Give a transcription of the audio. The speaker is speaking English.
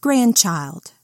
grandchild.